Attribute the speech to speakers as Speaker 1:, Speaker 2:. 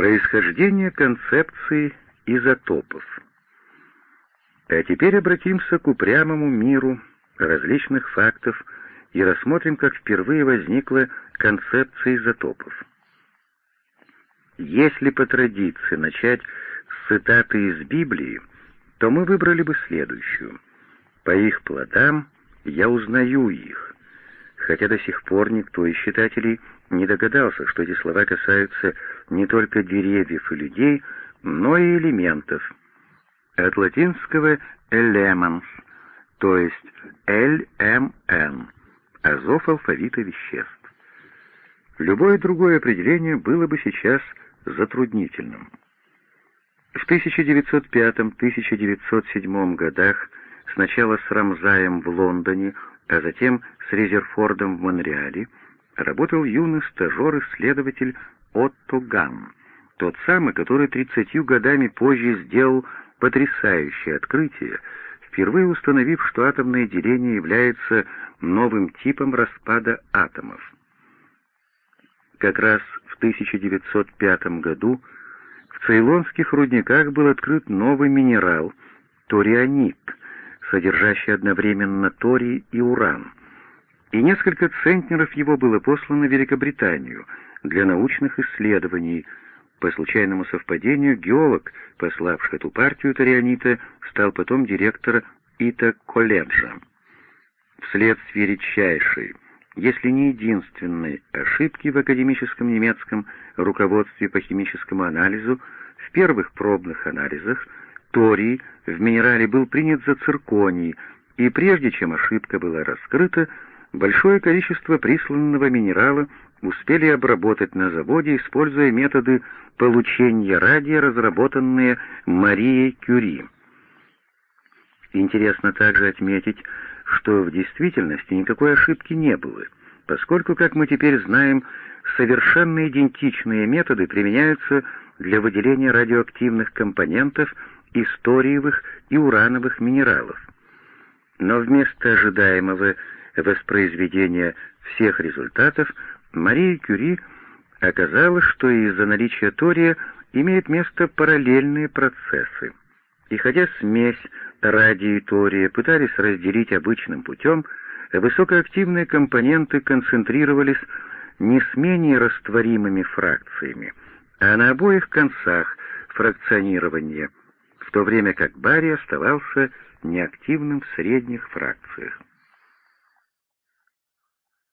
Speaker 1: Происхождение концепции изотопов. А теперь обратимся к упрямому миру различных фактов и рассмотрим, как впервые возникла концепция изотопов. Если по традиции начать с цитаты из Библии, то мы выбрали бы следующую. «По их плодам я узнаю их», хотя до сих пор никто из читателей не догадался, что эти слова касаются не только деревьев и людей, но и элементов. От латинского «elements», то есть «LMN», азов алфавита веществ. Любое другое определение было бы сейчас затруднительным. В 1905-1907 годах сначала с Рамзаем в Лондоне, а затем с Резерфордом в Монреале, работал юный стажер-исследователь Отто Гам, тот самый, который тридцатью годами позже сделал потрясающее открытие, впервые установив, что атомное деление является новым типом распада атомов. Как раз в 1905 году в цейлонских рудниках был открыт новый минерал — торианит, содержащий одновременно торий и уран, и несколько центнеров его было послано в Великобританию для научных исследований. По случайному совпадению геолог, пославший эту партию торианита, стал потом директором Ита-колледжа. Вследствие редчайшей, если не единственной ошибки в академическом немецком руководстве по химическому анализу, в первых пробных анализах торий в минерале был принят за цирконий, и прежде чем ошибка была раскрыта, большое количество присланного минерала успели обработать на заводе, используя методы получения радия, разработанные Марией Кюри. Интересно также отметить, что в действительности никакой ошибки не было, поскольку, как мы теперь знаем, совершенно идентичные методы применяются для выделения радиоактивных компонентов из ториевых и урановых минералов. Но вместо ожидаемого воспроизведения всех результатов Мария Кюри оказалось, что из-за наличия тория имеют место параллельные процессы. И хотя смесь радия и тория пытались разделить обычным путем, высокоактивные компоненты концентрировались не с менее растворимыми фракциями, а на обоих концах фракционирования, в то время как барий оставался неактивным в средних фракциях.